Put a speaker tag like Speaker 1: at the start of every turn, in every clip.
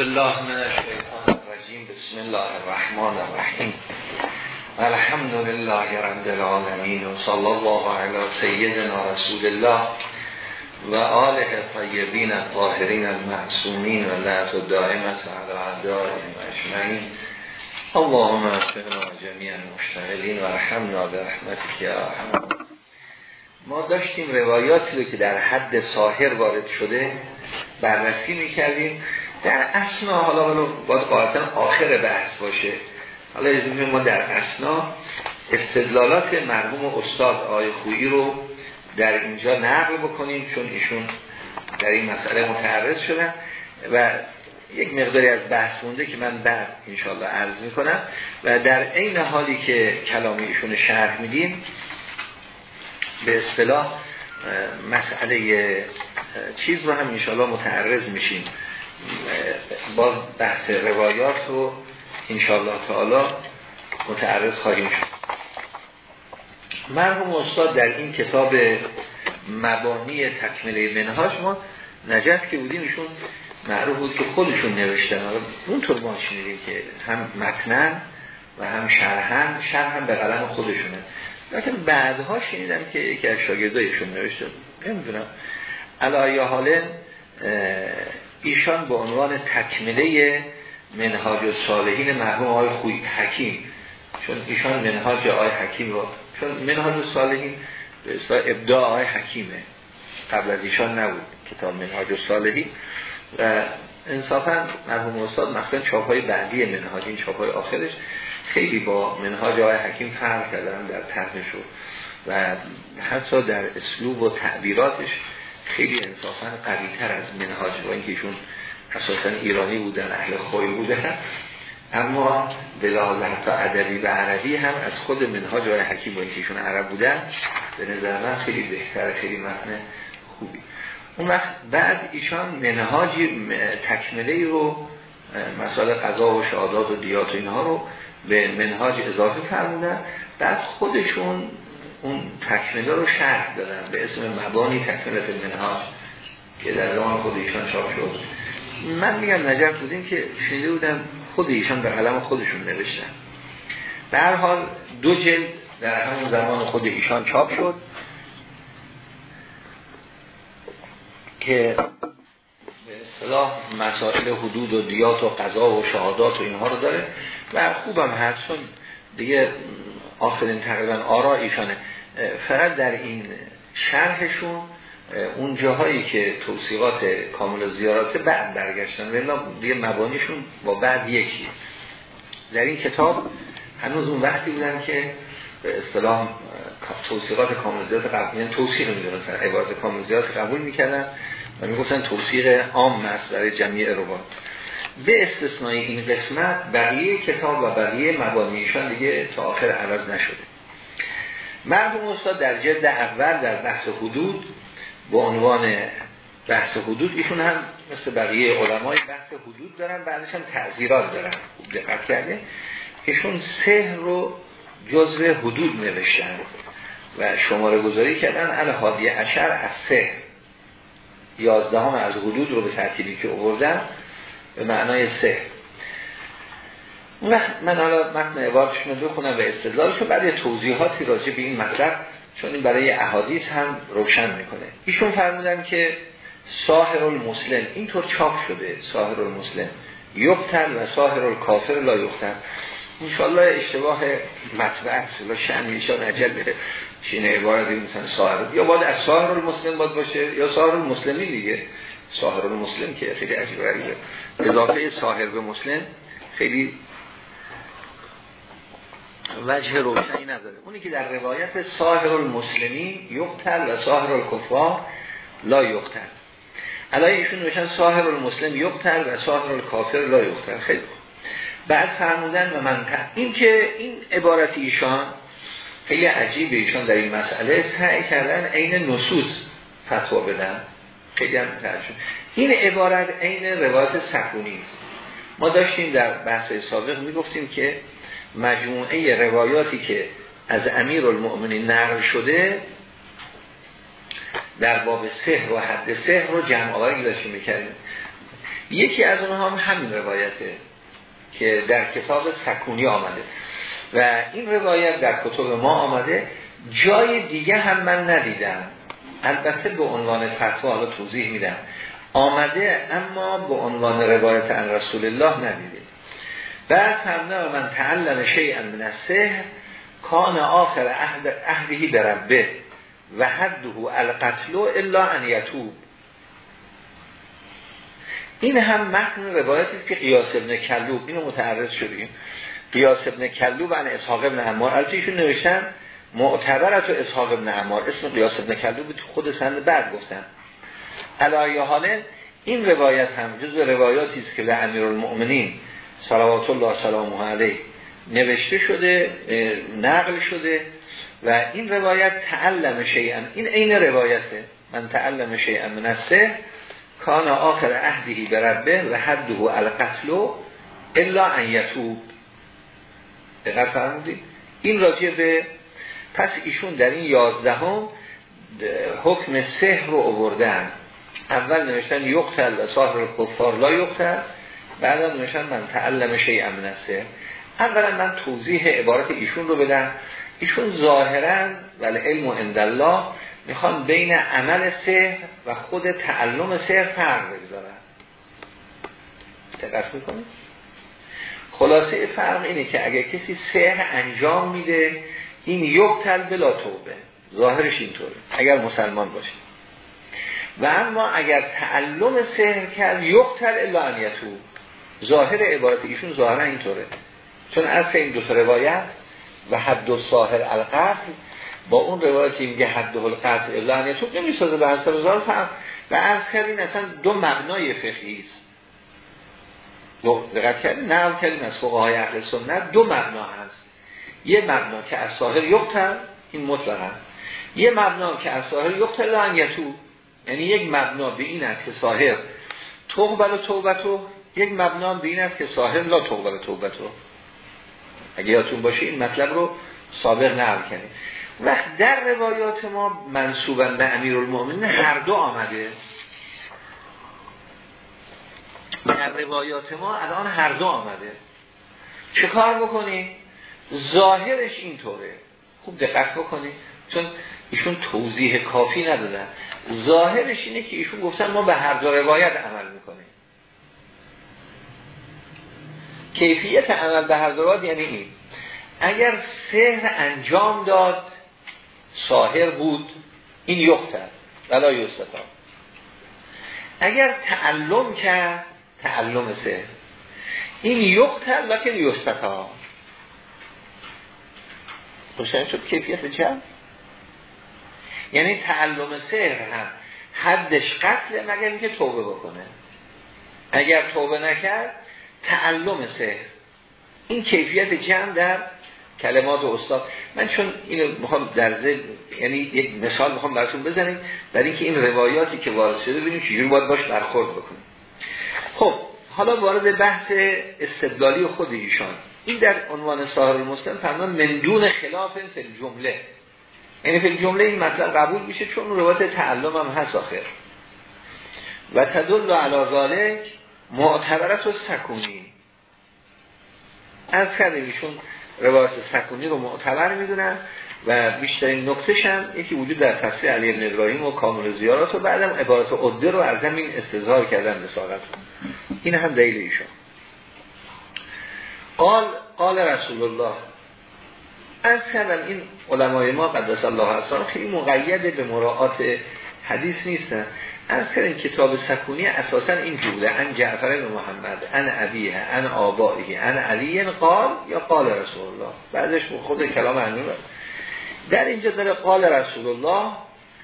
Speaker 1: بالله من الشیطان الرجیم. بسم الله الرحمن الرحیم. الحمد لله رب العالمین و صلی الله علی سیدنا رسول الله و آله طیبین الطاهرین المعصومین و لعت دائمت علی اعدائهم اجمعین. اللهم افقنا جمیعا مشتغلین و رحمنا برحمتك یا رحمن ما داشتیم روایاتی رو که در حد ساهر وارد شده بررسی می‌کردیم. در اسنا حالا حالا باید قاعدتا آخر بحث باشه. حالا از ما در اسنا استدلالات مرحوم استاد آقای خویی رو در اینجا نقل بکنیم چون ایشون در این مسئله متعرض شدن و یک مقداری از بحث مونده که من بعد انشاءالله عرض می‌کنم. و در عین حالی که کلامی ایشون شرح میدیم به اصطلاح مسئله چیز رو هم انشاءالله متعرض میشیم. باز بحث روایات رو انشاءالله تعالی متعرض خواهیم شد. مرحوم استاد در این کتاب مبانی تکمله منهاج ما نجف که بودیم ایشون معروف بود که خودشون نوشتن. اونطور ما شنیدیم که هم متنن و هم شرحن شرح هم به قلم خودشونه. لیکن بعدها شنیدم که یکی از شاگردایشون نوشته. نمی‌دونم. علایه حاله ایشان به عنوان تکمله منهاج و صالحین مرحوم آقای خوی حکیم چون ایشان منهاج آقای حکیم رو چون منهاج و صالحین به اصطلاح ابداع آقای حکیمه. قبل از ایشان نبود کتاب منهاج و صالحین. و انصافا مرحوم استاد مثلا چاپای بعدی منهاج این چاپای آخرش خیلی با منهاج آقای حکیم فرق کردن در طرحش و حتی در اسلوب و تعبیراتش خیلی انصافا قوی تر از منهاج با اینکه اساسا ایرانی بودن اهل خوی بودن. اما بلاحاظ حتی ادبی و عربی هم از خود منهاج آقای حکیم با اینکه عرب بودن به نظر من خیلی بهتر خیلی متن خوبی. اون وقت بعد ایشان منهاج تکمله رو مسائل قضا و شهادات و دیات و اینها رو به منهاج اضافه فرمودن. بعد خودشون اون تکمله رو شرح دادن. به اسم مبانی تکمله منهاج که در زمان خود ایشان چاپ شد. من میگم نجف بودیم که شنیده بودم خود ایشان به قلم خودشون نوشتن. هر حال دو جلد در همون زمان خود ایشان چاپ شد که به اصطلاح مسائل حدود و دیات و قضا و شهادات و اینها رو داره. و خوبم هست چون دیگه آخرین تقریبا آرا ایشانه. فقط در این شرحشون اون جاهایی که توصیقات کامل زیارات بعد برگشتن ولی دیگه مبانیشون با بعد یکی. در این کتاب هنوز اون وقتی بودن که به اصطلاح توصیقات کامل زیارات قبول یعنی توصیق می‌دونستن عبارت کامل زیارات قبول می‌کردن و می‌گفتن توصیق عام است برای جمعی روان به استثنای این قسمت بقیه کتاب و بقیه مبانیشان دیگه تا آخر عوض نشده. مرحوم استاد در جلد اول در بحث حدود به عنوان بحث حدود ایشون هم مثل بقیه علمای بحث حدود دارن بعدش هم تعذیرات دارن دقت کرده ایشون سه رو جزء حدود نوشتن و شماره گذاری کردن. الهادی عشر از سه یازدهم از حدود رو به ترتیبی که آوردن به معنای سه من حالا متن عبارتشون رو بخونم و استدلالشون بعد توضیحاتی راجع به این مطلب چون این برای احادیث هم روشن می‌کنه. ایشون فرمودن که ساهر المسلم اینطور چاپ شده ساهر المسلم یقتل و ساهر الکافر لا یقتل. انشاءالله اشتباه مطبع است لا شأن ایشان عجل به چین عبارتی مثلا ساهر یا باید از ساهر المسلم باید باشه یا ساهر المسلمی دیگه. ساهر المسلم که خیلی عجیب اضافه ساهر به مسلم خیلی وجه روشنی نداره. اونی که در روایت ساهر المسلمی یقتل و ساهر الکفار لا یقتل. علای ایشون نوشتن ساهر المسلم یقتل و ساهر الکافر لا یقتل. خیلی بعد فرمودن و من این که این عبارت ایشان خیلی عجیب ایشان در این مسئله. سعی کردن عین نصوص فتوا بدن. خیلی هم ترجمه. این عبارت عین روایت سکونی ما داشتیم در بحث سابق می‌گفتیم که مجموعه روایاتی که از امیر المؤمنین نقل شده در باب سه و حد سه رو جمع آوری داشتیم می‌کردیم. یکی از اونها هم همین روایته که در کتاب سکونی آمده. و این روایت در کتب ما آمده. جای دیگه هم من ندیدم. البته به عنوان فتوا حالا توضیح میدم. آمده اما به عنوان روایت ان رسول الله ندیده. بعد فرمونه من تعلم شیئا من السحر کان آخر عهد عهدهی بربه و حده القتل الا ان یتوب. این هم متن روایتی که قیاس ابن کلوب اینو متعرض شدیم. قیاس ابن کلوب عن اسحاق ابن عمار. البته ایشون نوشتن معتبرت و اسحاق ابن عمار. اسم قیاس ابن کلوب تو خود سند بعد گفتن. علایه حاله این روایت هم جز روایاتی است که به امیرالمؤمنین صلوات الله سلامه علیه. نوشته شده نقل شده و این روایت تعلم شیئا. این عین روایته. من تعلم شیئا من السه کان آخر عهدی بربه و حده القتل الا ان یتوب. دقیق فرمودید این راجع به پس ایشون در این یازدهم حکم سحر رو آوردن. اول نوشتن یقتل صاحب کفار لا یقتل. بعد نوشتن من تعلم شیء من اولا من توضیح عبارت ایشون رو بدم. ایشون ظاهرا ولی علم عند الله می‌خوان بین عمل سحر و خود تعلم سحر فرق بگذارن. دقت می‌کنید خلاصه فرق اینه که اگر کسی سحر انجام میده این یقتل بلا توبه. ظاهرش اینطوره اگر مسلمان باشه و اما اگر تعلم سحر کرد یقتل الا ظاهر عبارت ایشون ظاهرا اینطوره. چون از این دو روایت و حد و ساهر القتل با اون روایتی میگه حد و القتل الا انیتو نمی‌سازه به حسب ظاهر فرق. و از کردین اصلا دو مبنای فقهی است. دقت کردین؟ نقل کردین از فقهای اهل سنت دو مبنا هست. یه مبنا که از ساهر یقتل این مطلقا. یه مبنا که از ساهر یقتل انیتو یعنی یک مبنا به این است که ساهر توبل و توبتو یک مبنا به این است که ساهر لا توبل و توبتو. اگه یادتون باشه این مطلب رو سابق نقل کنیم وقت در روایات ما منصوبا به المومنین هر دو آمده. در روایات ما الان هر دو آمده. چه کار بکنیم ظاهرش اینطوره. خوب دقت بکنید چون ایشون توضیح کافی ندادن. ظاهرش اینه که ایشون گفتن ما به هر دو روایت عمل می‌کنیم. کیفیت عمل به روایت یعنی این. اگر سهر انجام داد ساهر بود این یختر. ولا یستتا اگر تعلم کرد تعلم سهر این یختر لکن یستتا روشن شد کیفیت چند یعنی تعلم سهر هم حدش قتل مگر اینکه توبه بکنه. اگر توبه نکرد تعلم سهر این کیفیت جمع در کلمات استاد. من چون اینو می‌خوام در ذهن یعنی یک مثال می‌خوام براتون بزنیم در اینکه این روایاتی که وارد شده ببینیم چجوری باید باش برخورد بکنیم. خب حالا وارد بحث استدلالی خود ایشان. این در عنوان ساهر المسلم فرمان مندون خلاف فی جمله یعنی فی جمله این مطلب قبول میشه چون روایت تعلم هم هست آخر. و تدل علی ذالک معتبرت و سکونی. از کردیم ایشون روایت سکونی رو معتبر می‌دونن و بیشترین نکتش هم یکی وجود در تفسیر علی ابن ابراهیم و کامل زیارات و بعدم عبارت عده رو از همین استظهار کردن بساقت این هم دلیل ایشون. قال قال رسول الله از کردم این علمای ما قدس الله اصلا خیلی مقید به مراعات حدیث نیستن. از کردیم کتاب سکونی اساسا این بوده ان جعفر بن محمد ان ابیه ان آبائه ان علی قال یا قال رسول الله. بعدش خود کلام انور در اینجا داره قال رسول الله.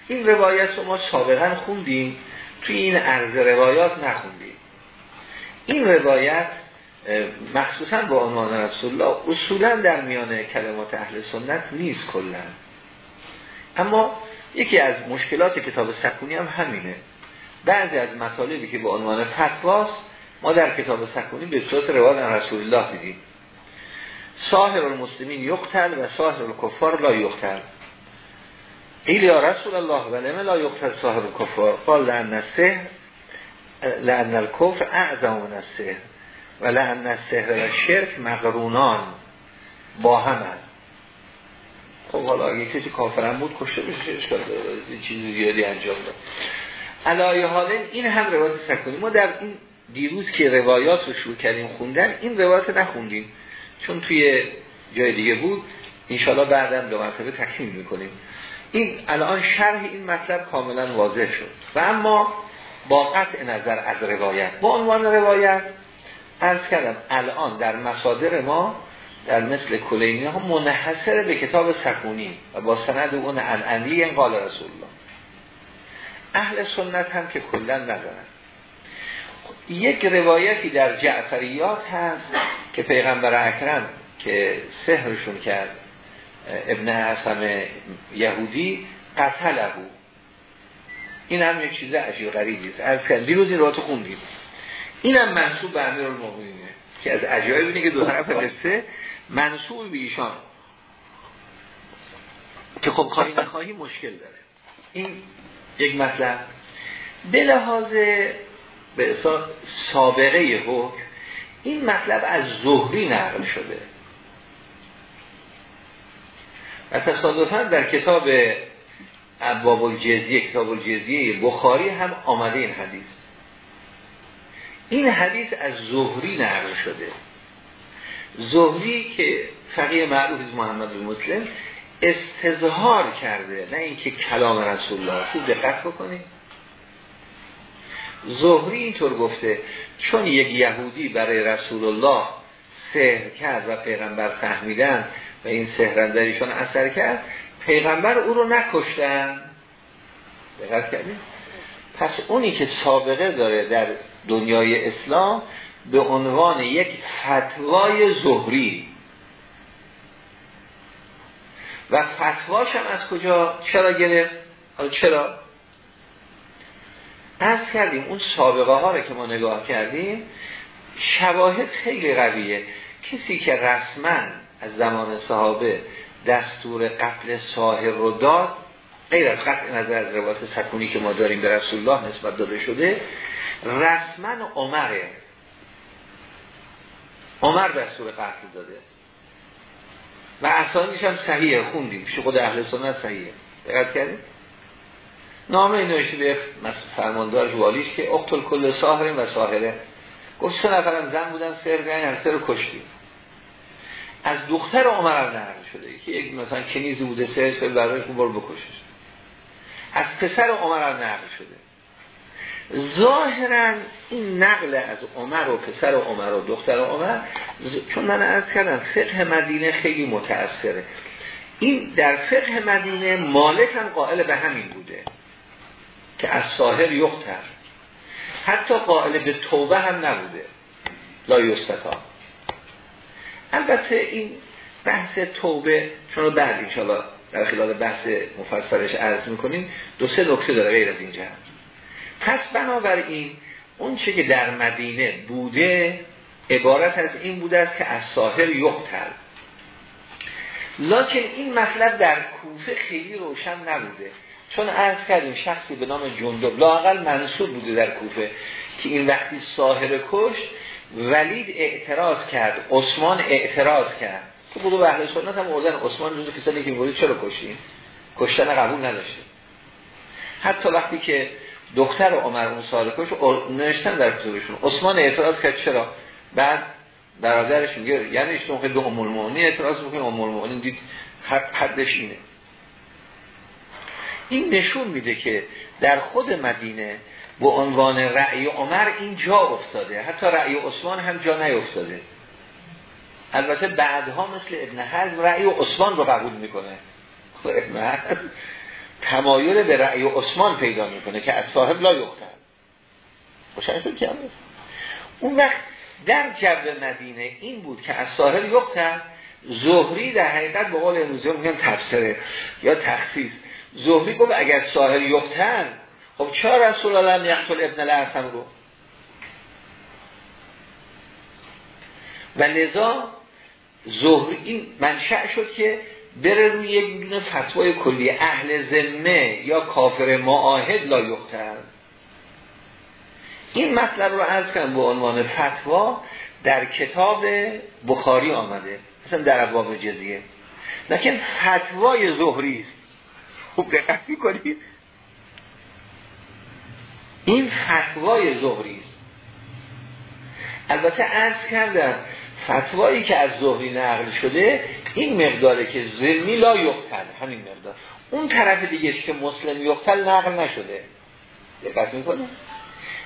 Speaker 1: این روایت رو ما سابقا خوندیم. توی این عرض روایات نخوندیم. این روایت مخصوصا با عنوان رسول الله اصولا در میان کلمات اهل سنت نیست کلا. اما یکی از مشکلات کتاب سکونی هم همینه. بعضی از مطالبی که با عنوان فتواست ما در کتاب سکونی به صورت روایت رسول الله دیدیم. صاحب المسلمین یقتل و صاحب الکفار لا یقتل. ایل یا رسول الله و لمه لا یقتل صاحب الکفار؟ قال لن لعن الکفر اعظم من السهر و لعن السهر و شرک مقرونان با هم خب حالا اگه کسی کافرم بود کشته بشه چیزی زیادی انجام داد. علایه حالا این هم روایت سکونی ما در این دیروز که روایات رو شروع کردیم خوندن این روایت نخوندیم. چون توی جای دیگه بود. انشالله بعدم دو مرتبه تکمیل می‌کنیم. این الان شرح این مطلب کاملا واضح شد. و اما با قطع نظر از روایت با عنوان روایت ارز کردم الان در مصادر ما در مثل کلینی ها منحصر به کتاب سکونی و با سند اون الانی قال رسول الله. اهل سنت هم که کلا ندارن. یک روایتی در جعفریات هست که پیغمبر اکرم که سهرشون کرد ابن حسم یهودی قتله این هم یک چیز عجیب غریبی است. از دیروز این رو خوندیم. این هم منصوب به امیر المؤمنینه که از عجایب اینه که دو طرف قصه منصوب به ایشان. که خب کاری نخواهی مشکل داره. این یک مطلب. به لحاظ به سابقه حکم این مطلب از ظهری نقل شده. و تصادفا در کتاب ابواب الجزیه کتاب الجزیه بخاری هم آمده این حدیث. این حدیث از زهری نقل شده. زهری که فقیه معروف محمد المسلم استظهار کرده نه اینکه کلام رسول الله خوب دقت بکنید. زهری اینطور گفته چون یک یهودی برای رسول الله سهر کرد و پیغمبر فهمیدن و این سهرندریشون اثر کرد پیغمبر او رو نکشتن. دقت کردیم پس اونی که سابقه داره در دنیای اسلام به عنوان یک فتوای زهری. و فتواش هم از کجا؟ چرا گرفت؟ چرا؟ از کردیم اون سابقه ها رو که ما نگاه کردیم شواهد خیلی قویه. کسی که رسما از زمان صحابه دستور قتل ساهر رو داد غیر از قطع نظر از روایت سکونی که ما داریم به رسول الله نسبت داده شده رسما عمره عمر دستور قتل داده. و اسانیش هم صحیحه. خوندیم. پیش خود اهل سنت صحیحه. دقت کردیم؟ نامه نوشته به فرماندار والیش که اقتل کل ساهر و ساهره گفت سه نفرم زن بودن سر گرین هر سر کشتیم. از دختر عمر هم نقل شده که یک مثلا کنیزی بوده سه سر برای برو بکشش. از پسر عمر هم نقل شده. ظاهرا این نقل از عمر و پسر عمر و دختر عمر چون من از کردم فقه مدینه خیلی متأثره. این در فقه مدینه مالک هم قائل به همین بوده که از ساهر یختر. حتی قائل به توبه هم نبوده. لا یستتا البته این بحث توبه چون بعد انشاءالله در خلال بحث مفصلش عرض می‌کنیم دو سه نکته داره غیر از اینجا پس بنابراین اون چه که در مدینه بوده عبارت از این بوده است که از ساهر یختر لکن این مطلب در کوفه خیلی روشن نبوده. چون عرض کردیم شخصی به نام جندب لاقل منصوب بوده در کوفه که این وقتی ساهر کشت ولید اعتراض کرد عثمان اعتراض کرد. که بودو اهل سنت هم اردن عثمان جزو کسانی که می‌گوید چرا کشتیم کشتن قبول نداشته. حتی وقتی که دختر عمر اون سال کش نوشتن در کتابشون. عثمان اعتراض کرد. چرا؟ بعد برادرش میگه یعنی اشتون که دو ام المؤمنین اعتراض می‌کنه ام المؤمنین دید حدش اینه. این نشون میده که در خود مدینه به عنوان رأی عمر این جا افتاده. حتی رأی عثمان هم جا نیفتاده. البته بعدها مثل ابن حزم رأی عثمان رو قبول می‌کنه. خب ابن حزم تمایل به رأی عثمان پیدا می‌کنه که از صاحب لا یختر خوشنشون که اون وقت در جو مدینه این بود که از صاحب یختر زهری در حقیقت به قول امروزی میگن تفسیره یا تخصیص. زهری گفت اگر ساهر یختر خب چرا رسول الله یقتل ابن الاسم رو؟ و لذا زهری این منشأ شد که بره روی یک دونه فتوای کلی اهل ذمه یا کافر معاهد لا یختر این مطلب رو عرض کنم به عنوان فتوا در کتاب بخاری آمده. مثلا در ابواب جزیه. لیکن فتوای ظهری است. خوب دقت می‌کنید این فتوای ظهری است. البته عرض کردم فتوایی که از ظهری نقل شده این مقداره که زمی لا یقتل همین مقدار. اون طرف دیگه که مسلم یقتل نقل نشده. دقت می‌کنه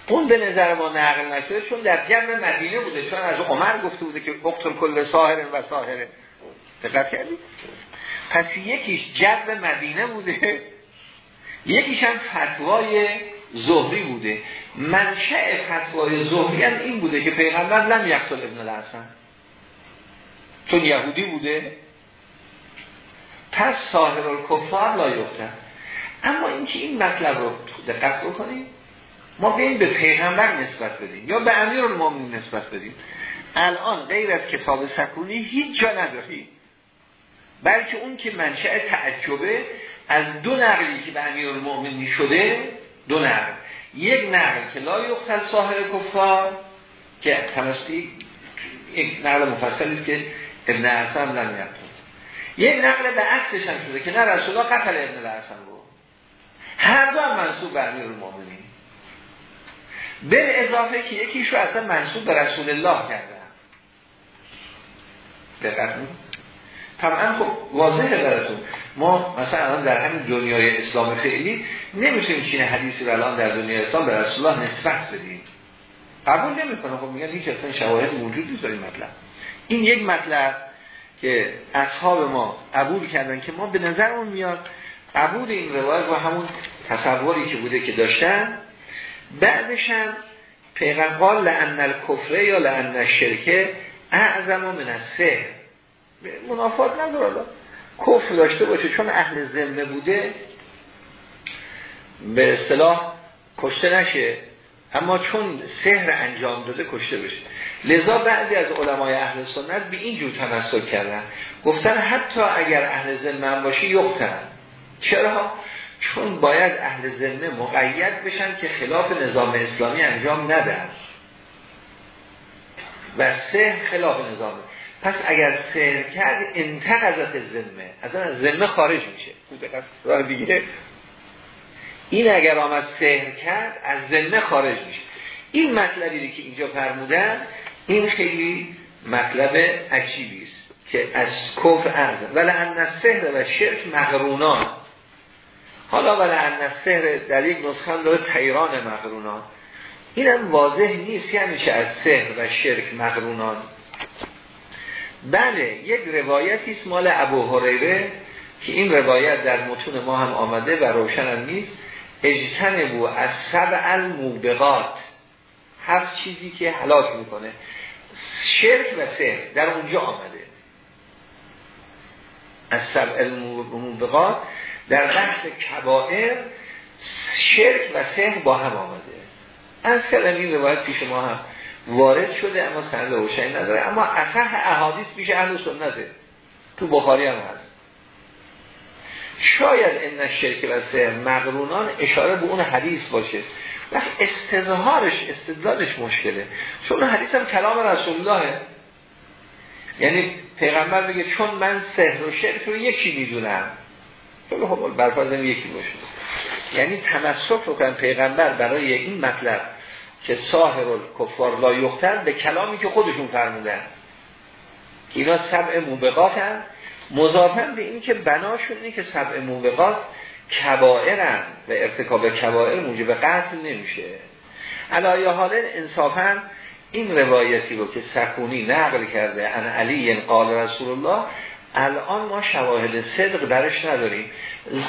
Speaker 1: اون به نظر ما نقل نشده چون در جمع مدینه بوده. چون از عمر گفته بوده که اقتل کل ساهر و ساهره دقت کردید پس یکیش جو مدینه بوده. یکیش هم فتوای ظهری بوده. منشأ فتوای ظهری هم این بوده که پیغمبر لم یقتل ابن الحسن. چون یهودی بوده پس ساهر الکفار لا یفتن اما اینکه این مطلب رو دقت بکنیم ما بیاییم به پیغمبر نسبت بدیم یا به امیر نسبت بدیم. الان غیر از کتاب سکونی هیچ جا نداریم بلکه اون که منشأ تعجبه از دو نقلی که به امیر المؤمنین شده دو نقل. یک نقل که لا یقتل ساهر کفار که یک نقل مفصلی که ابن حسن لم یقتل یک نقل به عکسش هم شده که نه رسول الله قتل ابن حسن بود. هر دو هم منصوب به امیر به اضافه که یکیش رو اصلا منصوب به رسول الله کردن دقت طبعا خب واضحه براتون. ما مثلا الان در همین دنیای اسلام فعلی نمی‌تونیم چین حدیثی رو الان در دنیای اسلام به رسول الله نسبت بدیم. قبول نمی‌کنه. خب میگن هیچ اصلا شواهد موجود نیست این مطلب. این یک مطلب که اصحاب ما قبول کردن که ما به نظر اون میاد قبول این روایت و همون تصوری که بوده که داشتن بعدش هم پیغمبر لعن الکفره یا لعن الشرکه اعظم من السحر. منافات نداره کفر داشته باشه چون اهل ذمه بوده به اصطلاح کشته نشه. اما چون سحر انجام داده کشته بشه. لذا بعضی از علمای اهل سنت به این جور تمسک کردن. گفتن حتی اگر اهل ذمه هم باشه یقتن. چرا؟ چون باید اهل ذمه مقید بشن که خلاف نظام اسلامی انجام ندن. و سحر خلاف نظام. پس اگر سهر کرد انتقضت ذمه. از از ذمه خارج میشه. راه دیگه. این اگر آمد سهر کرد از ذمه خارج میشه. این مطلبی که اینجا فرمودن این خیلی مطلب عجیبی است که از کفر ارز ولی ان سهر و شرک مغرونان. حالا ولی ان سهر در یک نسخه داره تیران مغرونان. اینم واضح نیست یعنی چه از سهر و شرک مغرونان. بله یک روایتی است مال ابو هریره که این روایت در متون ما هم آمده و روشن هم نیست. اجتنبو از سبع الموبقات. هفت چیزی که حلاک می‌کنه شرک و سهر در اونجا آمده. از سبع الموبقات در بحث کبائر شرک و سهر با هم آمده. از کلم این روایت پیش ما هم وارد شده اما سند روشنی نداره. اما اصح احادیث بیش اهل سنته تو بخاری هم هست. شاید این شرک و سه مقرونان اشاره به اون حدیث باشه. وقت استظهارش استدلالش مشکله. چون حدیث هم کلام رسول الله یعنی پیغمبر میگه چون من سحر و شرک رو یکی می‌دونم. چون خب برفازم یکی باشه. یعنی تمسک رو کن پیغمبر برای این مطلب که ساهر کفار لا یختر به کلامی که خودشون فرمودن. اینا سبع موبقات هم مضافن به این که بناشون اینه که سبع موبقات کبائرن و ارتکاب کبائر موجب قتل نمیشه. علایه حال انصافا این روایتی رو که سکونی نقل کرده ان علی قال رسول الله الان ما شواهد صدق درش نداریم.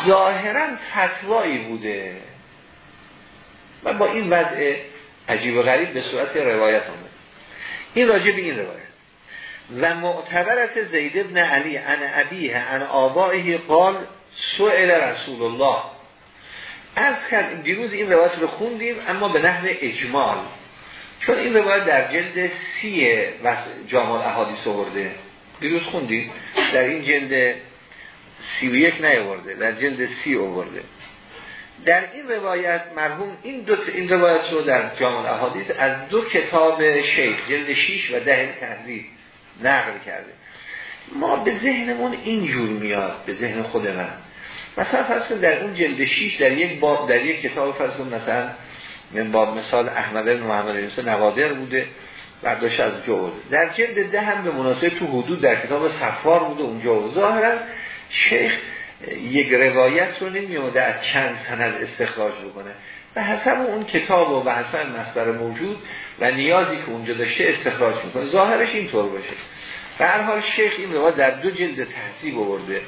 Speaker 1: ظاهرا فتوایی بوده. و با این وضع عجیب و غریب به صورت روایت آمد این راجع به این روایت. و معتبرت زید ابن علی ان ابیه ان آبائه قال سئل رسول الله از کرد دیروز این روایت رو خوندیم اما به نحو اجمال. چون این روایت در جلد سی جامال احادیث آورده. دیروز خوندیم در این جلد سی و یک نیاورده در جلد سی آورده. در این روایت مرحوم این دو این روایت رو در جامع الاحادیث از دو کتاب شیخ جلد 6 و ده تحریر نقل کرده. ما به ذهنمون اینجور میاد به ذهن خود من. مثلا فرض در اون جلد 6 در یک باب در یک کتاب فرض مثلا من باب مثال احمد بن محمد بن نوادر بوده برداشت از جوز در جلد ده هم به مناسبه تو حدود در کتاب صفار بوده اونجا ظاهرا شیخ یک روایت رو نمیومده از چند سند استخراج بکنه. به حسب اون کتاب و به حسب مصدر موجود و نیازی که اونجا داشته استخراج می‌کنه. ظاهرش اینطور باشه. هر حال شیخ این روایت در دو جلد تحصیب آورده.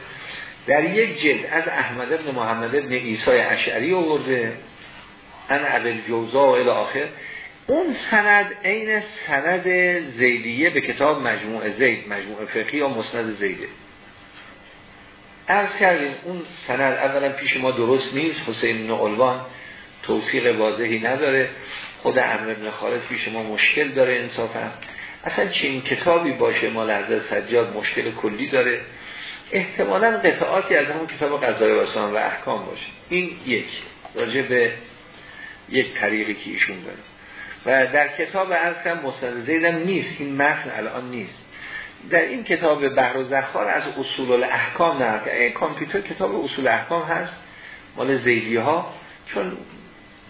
Speaker 1: در یک جلد از احمد بن محمد بن ایسای اشعری آورده. ان عبل جوزا و الی آخر. اون سند عین سند زیدیه به کتاب مجموع زید مجموع فقهی یا مسند زیده. ارز کردیم اون سند اولا پیش ما درست نیست. حسین نعلوان توصیق واضحی نداره. خود امر ابن خالد پیش ما مشکل داره انصافا. اصلا چین کتابی باشه ما لحظه سجاد مشکل کلی داره. احتمالا قطعاتی از همون کتاب قضای واسان و احکام باشه. این یک. راجع به یک طریقی که ایشون داره. و در کتاب کم مستند زیدم نیست. این متن الان نیست. در این کتاب بحر و زخار از اصول الاحکام نه این کامپیوتر کتاب اصول احکام هست. مال زیدی ها چون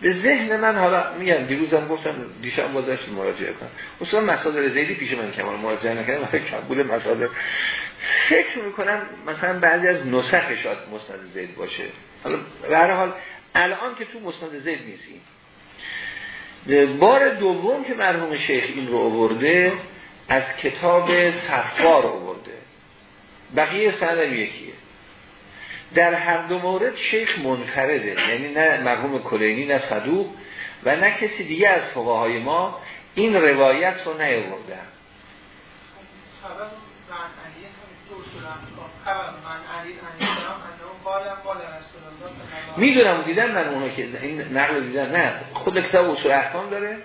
Speaker 1: به ذهن من حالا میگم دیروزم گفتم دیشب بازش مراجعه کنم. اصلا مصادر زیدی پیش من کمال مراجعه نکردم ولی قبول مصادر. فکر می‌کنم مثلا بعضی از نسخ شاید مستند زید باشه. حالا به هر حال الان که تو مستند زید نیستیم بار دوم که مرحوم شیخ این رو آورده از کتاب صفار آورده. بقیه سندم یکیه. در هر دو مورد شیخ منفرده یعنی نه مرحوم کلینی نه صدوق و نه کسی دیگه از فقهای ما این روایت رو نیاورده می‌دونم دیدم من اونو که این نقل دیدم. نه خود کتاب اصول احکام داره.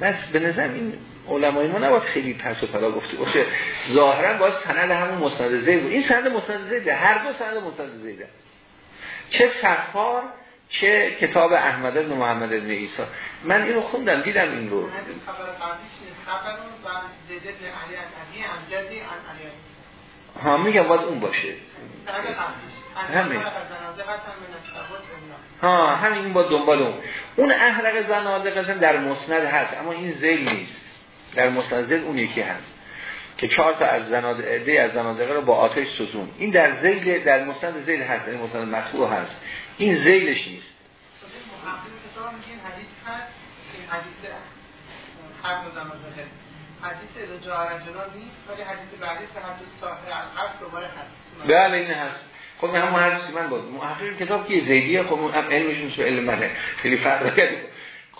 Speaker 1: بس به نظرم این علمای ما نباید خیلی پس و پلا گفته باشه. ظاهرا باید سند همون مستند زید بود. این سند مستند زیده. هر دو سند مستند زیده. چه صفار چه کتاب احمد بن محمد بن عیسی. من اینو خوندم دیدم این رو. ها میگم باید اون باشه. همین. ها همین با دنبال اون. اون احرق زنادقه در مسند هست اما این زیل نیست. در مسند زیل اون یکی هست که چهار تا از زنادقه از زنادقه رو با آتش سوزون این در زیل در مسند زیل هست این مسند مطبوع هست. این زیلش نیست. بله این هست. خب همون حدیثی من بود محقق کتاب که زیدیه خب هم علمشون سو علم منه. خیلی فرق کرد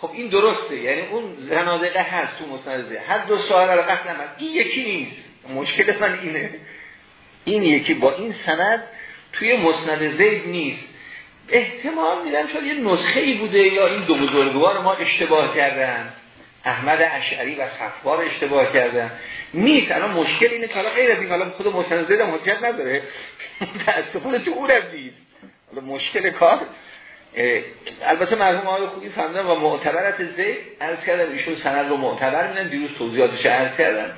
Speaker 1: خب این درسته یعنی اون زنادقه هست تو مستند هر دو سوال رو قصد نمید این یکی نیست. مشکل من اینه. این یکی با این سند توی مسند زید نیست. احتمال میدم شاید یه نسخه ای بوده یا این دو بزرگوار ما اشتباه کردن. احمد اشعری و صفوار اشتباه کردن. نیست. الان مشکل اینه که حالا غیر از این حالا خود مستند زید حجت نداره. متاسفانه تو اونم نیست. مشکل کار البته مرحوم آقای خوبی فهمیدن و معتبرت زید عرض کردن ایشون سند رو معتبر میدن دیروز توضیحاتش عرض کردن.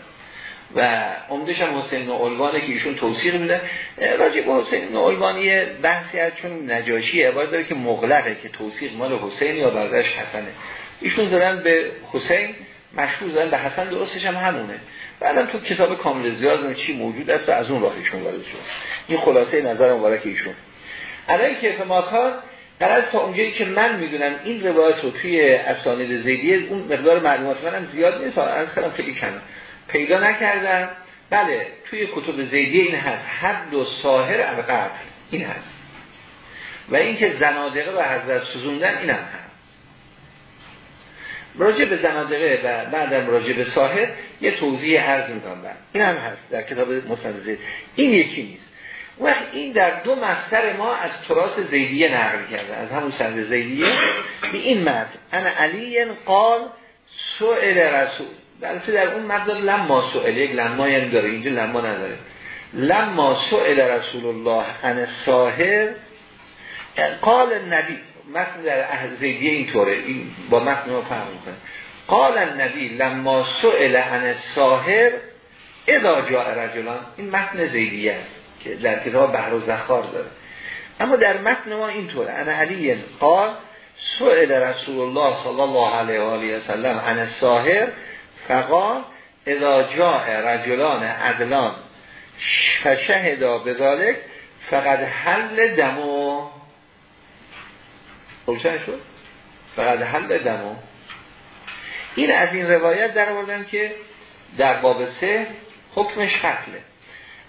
Speaker 1: و عمدش هم حسین نوعلوانه که ایشون توصیق میدن. راجع به حسین نوعلوانی بحثی هست چون نجاشی عبارت داره که مغلقه که توصیق مال حسین یا بردش حسنه. ایشون دارن به حسین مشهور دارن به حسن درستش هم همونه. بعدم تو کتاب کامل زیاد چی موجود است و از اون راه ایشون وارد شد. این خلاصه نظر مبارک ایشون. الان که ماکان قرار تا اونجایی که من می‌دونم این روایت رو توی اسانید زیدیه اون مقدار معلومات منم زیاد نیست. از کلام خیلی کمه پیدا نکردن بله توی کتب زیدیه این هست. حد و ساهر القتل. این هست. و اینکه زنادقه و حضرت سوزوندن این هم هست. راجع به زنادقه و بعدم راجع به ساهر یه توضیح عرض می‌کنم. این هم هست در کتاب مستند این یکی نیست. وقت این در دو مستر ما از تراس زیدیه نقل کرده از همون سند زیدیه. به این مرد انا علی قال سئل رسول. بلکه در اون مرد لما سئل یک لما یعنی داره اینجا لما نداره. لما سئل رسول الله ان ساهر قال نبی متن در زیدیه اینطوره. این با متن رو فهم می‌کنه. قال النبی لما سئل عن ساهر اذا جاء رجلان. این متن زیدیه است. که در کتاب بحر و زخار داره. اما در متن ما اینطوره. انا علی قال سئل رسول الله صلی الله علیه و آله و سلم عن الساهر فقال اذا جاء رجلان عدلان فشهدا بذلك فقد حل دمو. روشن شد؟ فقد حل دمو. این از این روایت در که در باب سه حکمش قتله.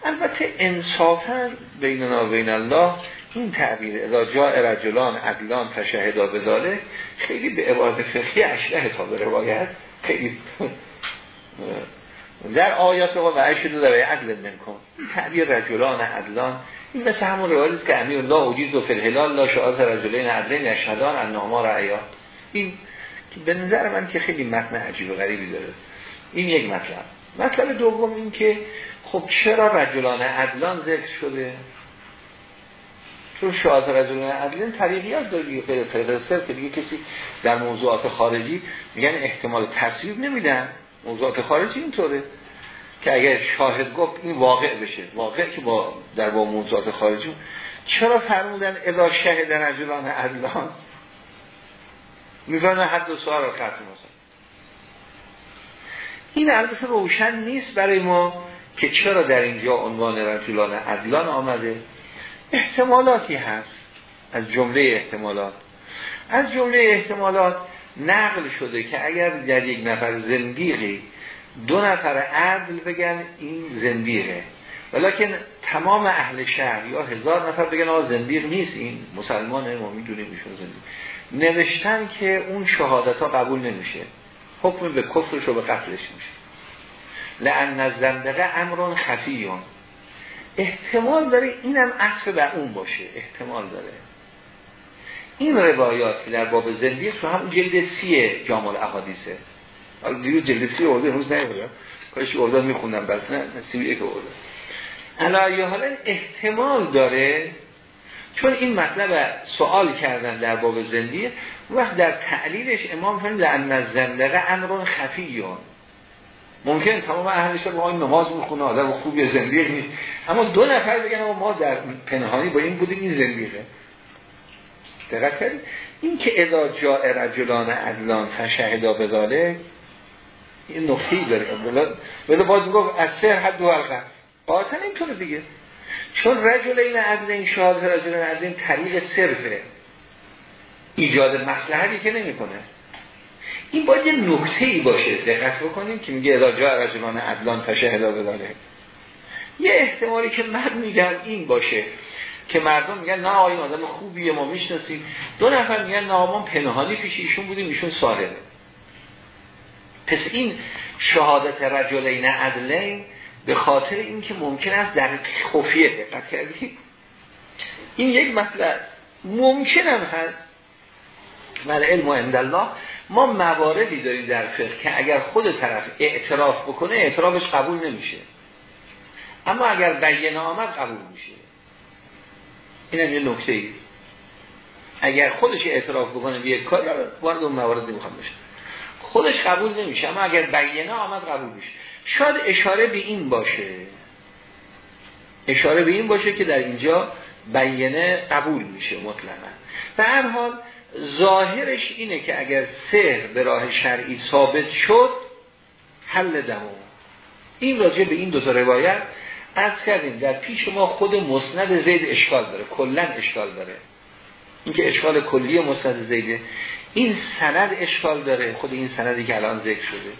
Speaker 1: البته انصافا بیننا بین الله این تعبیر اذا جاء رجلان عدلان تشهدا بذاله خیلی به عبارت فقهی اشبه تا به روایت خیلی در آیات و اشهدو در عدل منکن. تعبیر رجلان عدلان این مثل همون روایت که امیر الله اوجیز و فلحلال لا شعاز رجلین عدلین اشهدان النامار عیاد این به نظر من که خیلی متن عجیب و غریبی داره. این یک مطلب. مطلب دوم این که خب چرا رجلان عدلان ذکر شده؟ چون شعاز رجلان عدلین طریقیات داری غیر طریق که دیگه کسی در موضوعات خارجی میگن احتمال تصویب نمیدن. موضوعات خارجی اینطوره که اگر شاهد گفت این واقع بشه. واقع که با در با موضوعات خارجی. چرا فرمودن اذا شهد رجلان عدلان؟ میفرمه حد و سوال رو ختم این البته روشن نیست برای ما. که چرا در اینجا عنوان رجلان عدلان آمده؟ احتمالاتی هست. از جمله احتمالات. از جمله احتمالات نقل شده که اگر در یک نفر زندیقی دو نفر عدل بگن این زندیقه ولیکن تمام اهل شهر یا هزار نفر بگن آقا زندیق نیست این. مسلمانه ما می‌دونیم ایشون زندیق نوشتن که اون شهادت ها قبول نمیشه. حکم به کفرش و به قتلش میشه. لعن الزندقه امرون خفیون. احتمال داره اینم عطف بر اون باشه. احتمال داره. این روایات که در باب زندیق تو هم جلد سی جامل احادیثه. حالا دیگه جلد سی ارده روز نیورده کاش ارده میخوندم بس نه سی یک ارده علایه حالا احتمال داره چون این مطلب سوال کردن در باب زندیق وقت در تعلیلش امام فرمود لعن الزندقه امرون خفیون. ممکن تمام اهلش با این نماز می‌خونه آدم خوبی زندیق نیست. اما دو نفر بگن ما در پنهانی با این بودیم این زندیقه دقت کردید؟ این که اذا جاء رجلان عدلان فشهدا بذاله این نقطه‌ای داره. ولی باز می‌گفت از سر حد دو حلقه. قاطعا اینطور دیگه. چون رجل این عدل این شهادت رجل این طریق صرفه. ایجاد مسلحتی که نمی‌کنه. این باید یه نکته ای باشه دقت بکنیم که میگه اذا جاء رجلان عدلان فشهدا بذاله یه احتمالی که من میگم این باشه که مردم میگن نه آقای آدم خوبیه ما می‌شناسیم. دو نفر میگن نه ما پنهانی پیش ایشون بودیم ایشون صاحبه. پس این شهادت رجلین عدلین به خاطر اینکه ممکن است در خفیه دقت کردید این یک مطلب ممکن هم هست. ولی علم عند الله ما مواردی داریم در فقه که اگر خود طرف اعتراف بکنه اعترافش قبول نمیشه. اما اگر بیانه آمد قبول میشه. این یه نکته ای. اگر خودش اعتراف بکنه به یک کار وارد اون موارد نمی‌خوام بشه خودش قبول نمیشه اما اگر بیانه آمد قبول میشه. شاید اشاره به این باشه. اشاره به این باشه که در اینجا بیانه قبول میشه مطلقا. به هر حال ظاهرش اینه که اگر سهر به راه شرعی ثابت شد حل دمو این راجع به این دو تا روایت از کردیم. در پیش ما خود مسند زید اشکال داره. کلا اشکال داره. اینکه اشکال کلی مسند زیده. این سند اشکال داره. خود این سندی که الان ذکر شده.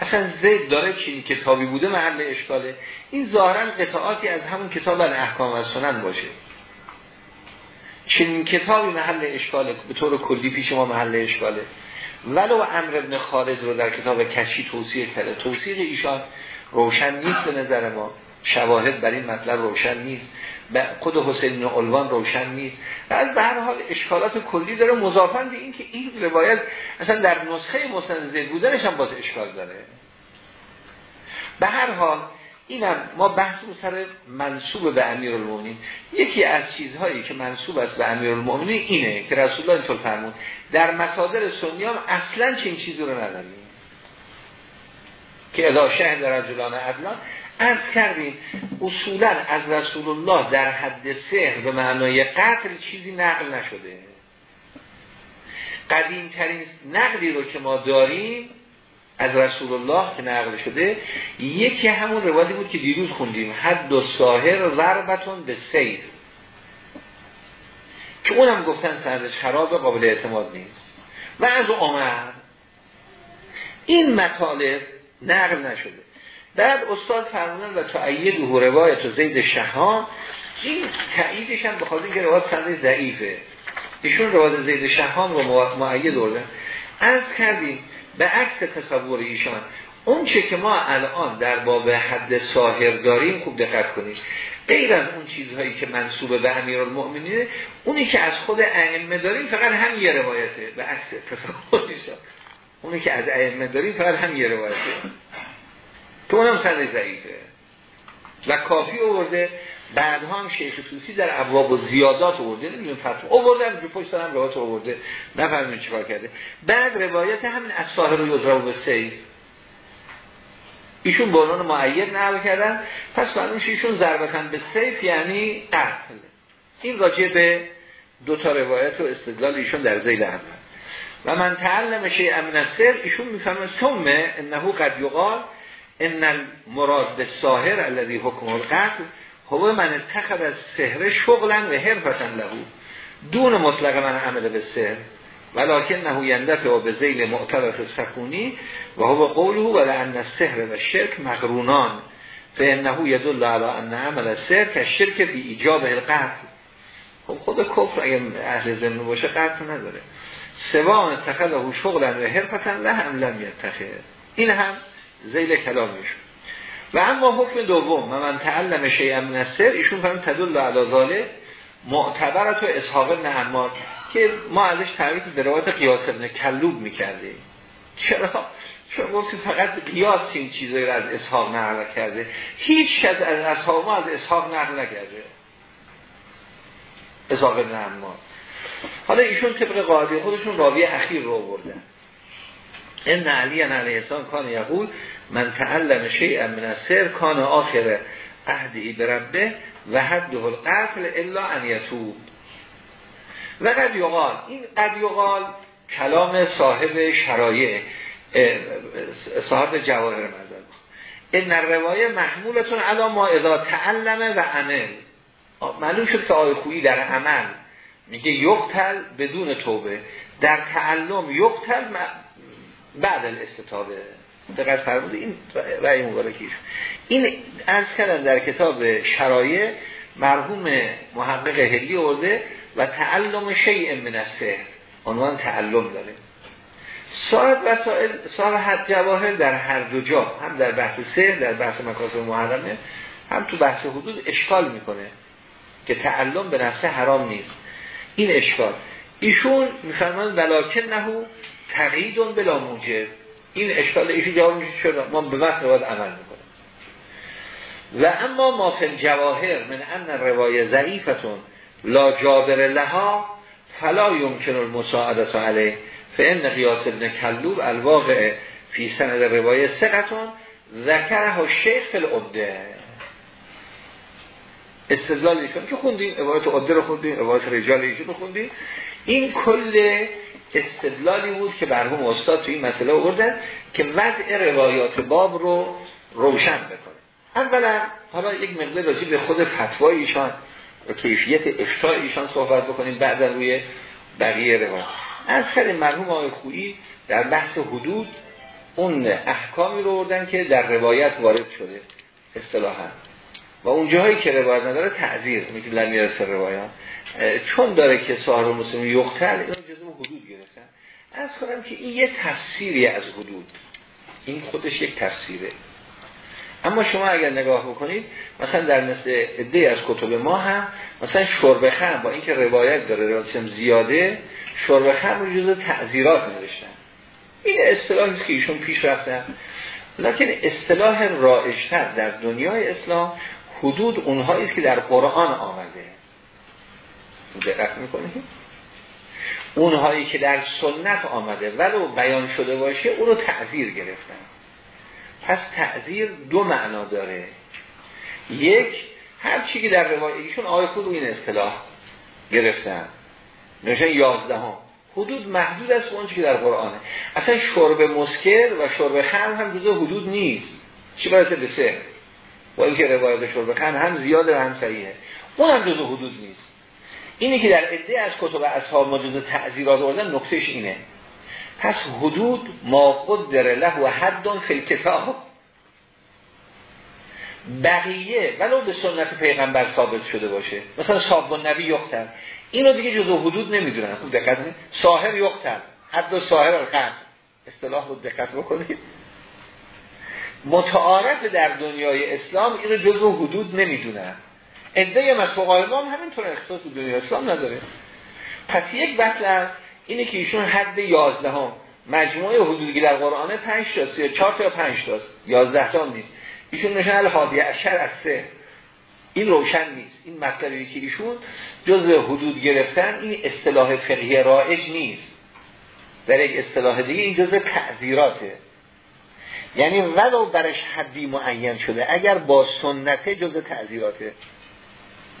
Speaker 1: اصلا زید داره چین کتابی بوده محل اشکاله. این ظاهرا قطعاتی از همون کتاب احکام و سنن باشه. چنین کتابی محل اشکاله. به طور کلی پیش ما محل اشکاله. ولو امر ابن خالد رو در کتاب کشی توصیه کرده. توصیه ایشان روشن نیست به نظر ما. شواهد بر این مطلب روشن نیست. خود حسین علوان روشن نیست. و از به هر حال اشکالات کلی داره. مضافن به این که این روایت اصلا در نسخه مستند بودنش هم باز اشکال داره. به هر حال اینم ما بحث سر منصوب به امیر المومنین یکی از چیزهایی که منصوب است به امیر اینه که رسول الله اینطور فرمود در مصادر سنی هم اصلا چین چیزی رو نداریم. که اذا شهد رجلان عدلان از کردیم اصولا از رسول الله در حد سهر به معنای قتل چیزی نقل نشده. قدیم ترین نقلی رو که ما داریم از رسول الله که نقل شده یکی همون روایتی بود که دیروز خوندیم. حد و ساهر ضربتون به سیر. که اونم گفتن سندش خراب قابل اعتماد نیست. و از عمر. این مطالب نقل نشده. بعد استاد فرمودن و تعیید و روایت و زید شهان. این تعییدش هم بخاطر اینکه روایت سند ضعیفه. ایشون روایت زید شهان رو معید دردن از کردیم به عکس تصور ایشان. اون چه که ما الان در باب حد ساهر داریم خوب دقت کنید. غیر از اون چیزهایی که منصوب به المؤمنینه اونی که از خود ائمه داریم فقط هم یه روایته. به عکس تصور ایشان. اونی که از ائمه داریم فقط هم یه روایته. که اونم سند ضعیفه. و کافی آورده. بعدها هم شیخ توسی در ابواب و زیادات آورده نمی‌دونم فتوا آورده هم پشت دارم روایت آورده. نفهمیم چیکار کرده. بعد روایت همین از ساهر و به سیف ایشون به عنوان معید نقل کردن. پس معلوم ایشون ضربتن به سیف یعنی قتل. این راجع به دو تا روایت و استدلال ایشون در زیل هم و من تعلم شیء من السر ایشون می‌فهمه ثم انه قد یقال ان المراد به ساهر الذي حکم القتل هو من اتخذ از سهر شغلا و حرفتن لهو. دون مطلق من عمل به سهر ولکن نهو یندفع به زیل معترف سکونی و هو قوله و لعن سهر و شرک مقرونان فانه یدل علی ان عمل سهر که شرک بی ایجاب القتل. خب خود کفر اگر اهل زمین باشه قتل نداره. سوان اتخذه شغلا و حرفتن لهم لم یتخذ. این هم زیل کلامیش. و اما حکم دوم من تعلم شیء من السر ایشون فرم تدل علی ذاله معتبرت و اسحاق نعمار که ما ازش تعریف به روایت قیاس ابن کلوب می‌کردیم. چرا؟ چون گفتی فقط قیاس این چیزایی رو از اسحاق نقل کرده. هیچ از اصحاب ما از اسحاق نقل نکرده. اسحاق نعمار حالا ایشون طبق قاعده خودشون راوی اخیر رو بردن این علی علیه السلام کان یقول من تعلم شیئا من السر کان آخر عهدی بربه و حده القتل الا ان یتوب. و قد یقال این قد یقال کلام صاحب شرایع صاحب جواهر مزد این روایه محمولتون علا ما اذا تعلم و عمل. معلوم شد که آی خویی در عمل میگه یقتل بدون توبه. در تعلم یقتل بعد الاستتابه دقت فرموده این رأی مبارکیش این از کردن در کتاب شرایع مرحوم محقق هلی آورده و تعلم شیء من السحر. عنوان تعلم داره. صاحب وسائل صاحب حد جواهر در هر دو جا هم در بحث سحر در بحث مکاسب محرمه هم تو بحث حدود اشکال می‌کنه که تعلم به نفسه حرام نیست. این اشکال. ایشون میفرمان ولکن نهو تقییدون بلا موجب این اشکال ایشون جواب میشه چرا؟ ما به وقت باید عمل می‌کنیم. و اما ما فی جواهر من ان روایه ضعیفتون لا جابر لها فلا یمکن المساعدت علیه. فان قیاس ابن کلوب الواقع فی سند روایه سقتون ذکره و شیخ فی العده. استدلال ایشون که خوندیم عبارت عده رو خوندیم عبارت رجال رو خوندیم این کل استدلالی بود که برهم استاد تو این مسئله آوردن که وضع روایات باب رو روشن بکنه. اولا حالا یک مقدار راجع به خود فتوای ایشان و کیفیت افتای ایشان صحبت بکنیم بعد روی بقیه روایات. از خیلی مرحوم آقای خویی در بحث حدود اون احکامی رو آوردن که در روایت وارد شده اصطلاحا. و اون جاهایی که روایت نداره تعذیر میگه لمیرس روایات چون داره که سهر مسلم یختر این جزء حدود از کنم که این یه تفسیری از حدود. این خودش یک تفسیره. اما شما اگر نگاه بکنید مثلا در مثل عده از کتب ما هم مثلا شرب با اینکه روایت داره روایت زیاده شرب رو جزء تعذیرات نوشتن. این اصطلاحی که ایشون پیش رفتن. لکن اصطلاح رایشتر در دنیای اسلام حدود اونهایی که در قرآن آمده. دقت می‌کنید؟ اونهایی که در سنت آمده ولو بیان شده باشه اون رو تعذیر گرفتن. پس تعذیر دو معنا داره. یک هر چی که در روایتشون آقای خود این اصطلاح گرفتن. نشان یازده حدود محدود است اون که در قرآنه. اصلا شرب مسکر و شرب خمر هم جزء حدود نیست. چی باید به سه؟ با اینکه روایت شرب خمر هم زیاده و هم صحیحه. اون هم جزء حدود نیست. اینی که در عده از کتب اصحاب ما جزء تعذیرات آوردن نقطهش اینه. پس حدود ما قدر له و حد فی الکتاب بقیه ولو به سنت پیغمبر ثابت شده باشه. مثلا صاحب نبی یختر اینو دیگه جزو حدود نمی‌دونن. خوب دقت کنید. ساحر یختر حد ساحر القرد اصطلاح رو دقت بکنید. متعارف در دنیای اسلام اینو جزو حدود نمی‌دونن. عده از ما هم همینطور اختصاص دنیای اسلام نداره. پس یک بطل اینه که ایشون حد 11 هم مجموعه حدودی در قرآن 5 تا 4 تا 5 تا 11 تا نیست. ایشون نشان الهادی اشر از سه. این روشن نیست. این مطلبی که ایشون جز حدود گرفتن این اصطلاح فقهی رایج نیست. در یک اصطلاح دیگه این جز تعذیراته. یعنی ولو برش حدی معین شده اگر با سنته جز تعذیراته.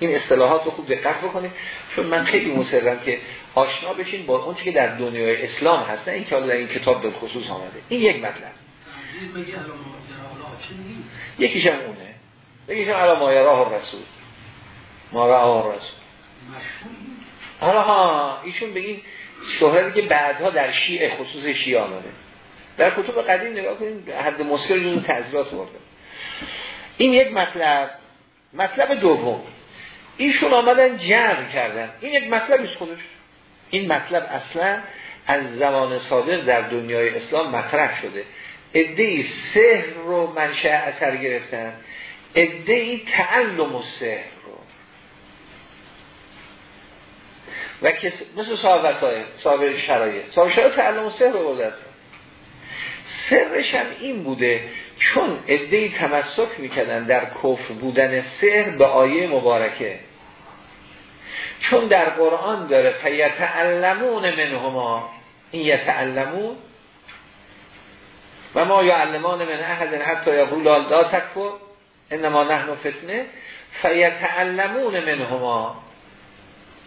Speaker 1: این اصطلاحات رو خوب دقت بکنید. چون من خیلی مصرم که آشنا بشین با اون که در دنیای اسلام هست نه این که در این کتاب به خصوص آمده. این یک مطلب. یکیش هم اونه. یکیش هم علا مایه راه رسول ما راه رسول حالا ها ایشون به این که بعدها در شیعه خصوص شیعه آمده. در کتب قدیم نگاه کنیم حد مسکر جون تعذیرات ورده این یک مطلب. مطلب دوم. ایشون آمدن جمع کردن. این یک مطلب خودش. این مطلب اصلا از زمان صادق در دنیای اسلام مطرح شده. ادهی سهر رو منشأ اثر گرفتن. ادهی تعلم و سهر رو. و کس مثل صاحب وسائل صاحب شرایط. صاحب شرایط تعلم و سهر رو بودن سرش هم این بوده چون ادهی تمسک می‌کردن در کفر بودن سهر به آیه مبارکه. چون در قرآن داره فیتعلمون منهما. این یتعلمون. و ما یعلمان من احد حتی یقول لا تکفر انما نحن فتنه. فیتعلمون منهما.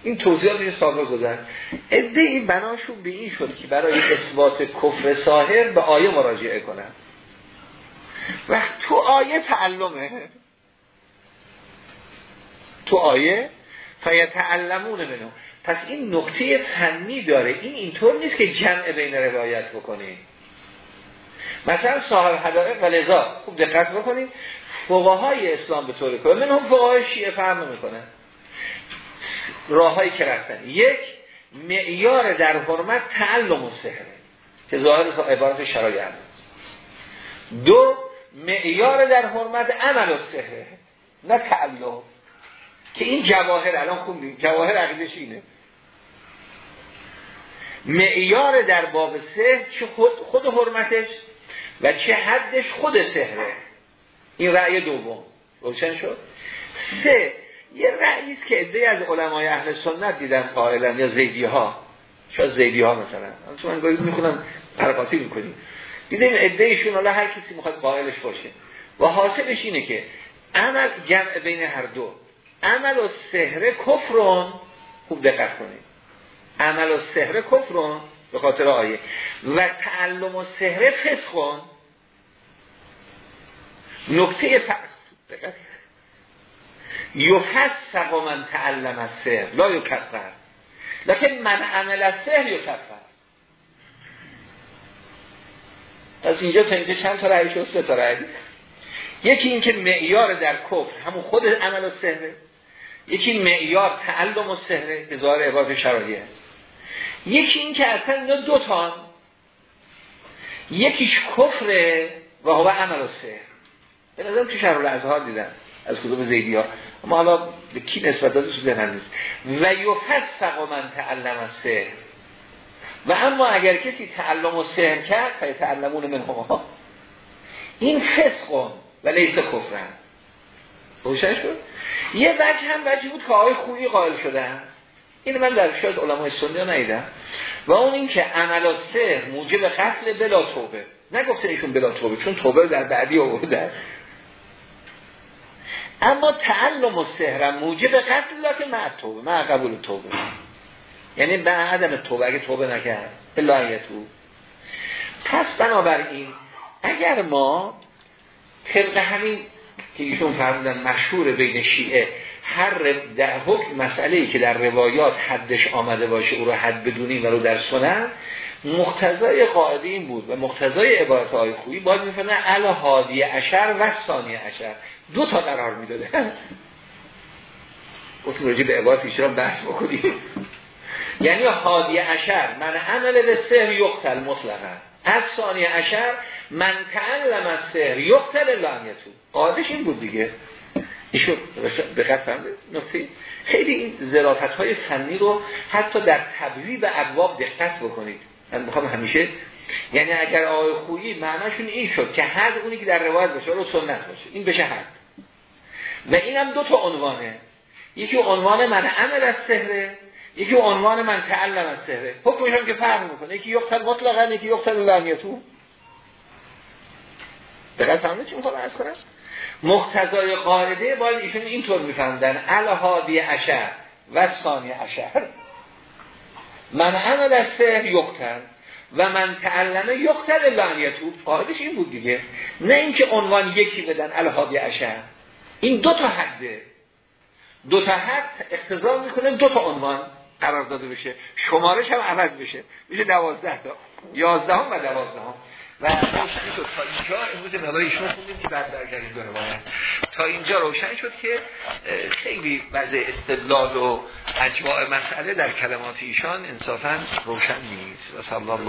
Speaker 1: این توضیحات سابقه گذر اده این بناشون به این شد که برای اثبات کفر ساهر به آیه مراجعه کنن. و تو آیه تعلمه. تو آیه فیتعلمون منو. پس این نقطه فنی داره. این اینطور نیست که جمع بین روایت بکنید مثلا صاحب حدائق و لذا. خوب دقت بکنید فقهای اسلام به طور کلی. من هم فقهای شیعه فهم می‌کنن. راههایی که رفتن. یک معیار در حرمت تعلم و سهره که ظاهر عبارت شرایع دو معیار در حرمت عمل و سهره نه تعلم که این جواهر الان خوندیم. جواهر عقیدش اینه. معیار در باب سهر چه خود, خود حرمتش و چه حدش خود سهره این رأی دوم. روشن شد؟ سه یه رأیی است که عده از علمای اهل سنت دیدن قائلا یا زیدی ها شاید زیدی ها مثلا. من گاهی می‌خونم پرقاطی می‌کنیم دیدیم عده ایشون حالا هر کسی می‌خواد قائلش باشه. و حاصلش اینه که عمل جمع بین هر دو. عمل و سهره کفرون خوب دقت کنید. عمل و سهره کفرون به خاطر آیه. و تعلم و سهره فسخون. نکته دقت یفسق من تعلم از سهر لا یکفر. لیکن من عمل از سهر یکفر. پس اینجا تا اینجا چند تا رأی شد؟ سه تا رأی. یکی اینکه معیار در کفر همون خود عمل و سهره یکی معیار تعلم و سهره که ظاهر عبارت شرایه یکی این که اصلا اینا دو تا یکیش کفره و هوا عمل و سهر به نظرم تو شهر الازهار دیدن از کدوم زیدی ها اما حالا به کی نسبت داده تو ذهن نیست. و یفسق من تعلم از سهر و اما اگر کسی تعلم و سهر کرد فی تعلمون من هما این فسق و لیس کفرن. روشن شد؟ یه وجه هم وجه بود که آقای خویی قائل شدن. این من در شاید علمای سنی ها نیدم و اون این که عمل سه موجب قتل بلا توبه. نگفته ایشون بلا توبه چون توبه در بعدی آورده. اما تعلم سهرم موجب قتل که مع توبه مع قبول توبه. یعنی به عدم توبه اگه توبه نکرد. تو. پس بنابراین اگر ما طبق همین که ایشون فرمودن مشهور بین شیعه هر در حکم مسئله ای که در روایات حدش آمده باشه او رو حد بدونیم و رو در سنن مختزای قاعده این بود و مختزای عبارت های خویی باید میفرنه ال هادی اشر و ثانی اشر دو تا قرار می‌داده. گفتیم راجع به عبارت ایشون بحث بکنیم. یعنی هادی اشر من عمل به سهر یقتل مطلقا. از ثانی اشر من تعلم از سهر یقتل لعنیتو قاعدش این بود دیگه. ایشون دقت فرمده نکته خیلی این ظرافت های فنی رو حتی در تبویب ابواب دقت بکنید. من می‌خوام همیشه یعنی اگر آقای خویی معناشون این شد که حد اونی که در روایت باشه رو سنت باشه. این بشه حد. و اینم دو تا عنوانه. یکی عنوان من عمل از سهره یکی عنوان من تعلم از سهره حکمش هم که فرق می‌کنه. یکی یقتل مطلقا یکی یقتل لعنیتو دقت فهمید چی می‌خوام عرض کنم؟ مقتضای قاعده باید ایشون اینطور میفهمدن. الهادی اشر و ثانی اشر من عمل از سهر یقتل و من تعلمه یقتل لعنیتو قاعدش این بود دیگه. نه اینکه عنوان یکی بدن الهادی اشر این دو تا حده. دو تا حد اختزار می‌کنه دو تا عنوان. قرار داده بشه. شمارش هم عوض بشه. میشه دوازده تا. یازده و دوازده و روشن شد. تا اینجا امروز مقدار ایشون خوندیم که بعد برگردیم داره باید تا اینجا روشن شد که خیلی بعض استدلال و اجواع مسئله در کلمات ایشان انصافا روشن نیست. و